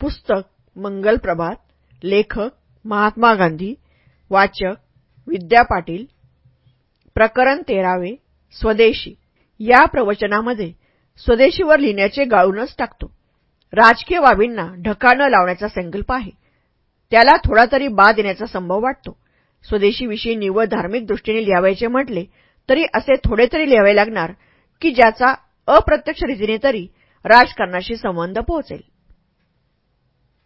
पुस्तक मंगल प्रभात लेखक महात्मा गांधी वाचक विद्या पाटील प्रकरण तेरावे स्वदेशी. या प्रवचनामध्ये स्वदेशीवर लिहिण्याचे गाळूनच टाकतो. राजकीय बाबींना ढका न लावण्याचा संकल्प आहे. त्याला थोडा तरी बा देण्याचा संभव वाटतो. स्वदेशीविषयी निव्वळ धार्मिक दृष्टीने लिहावायचे म्हटले तरी असे थोडे तरी लिहावे लागणार की ज्याचा अप्रत्यक्ष रीतीने तरी राजकारणाशी संबंध पोहोचेल.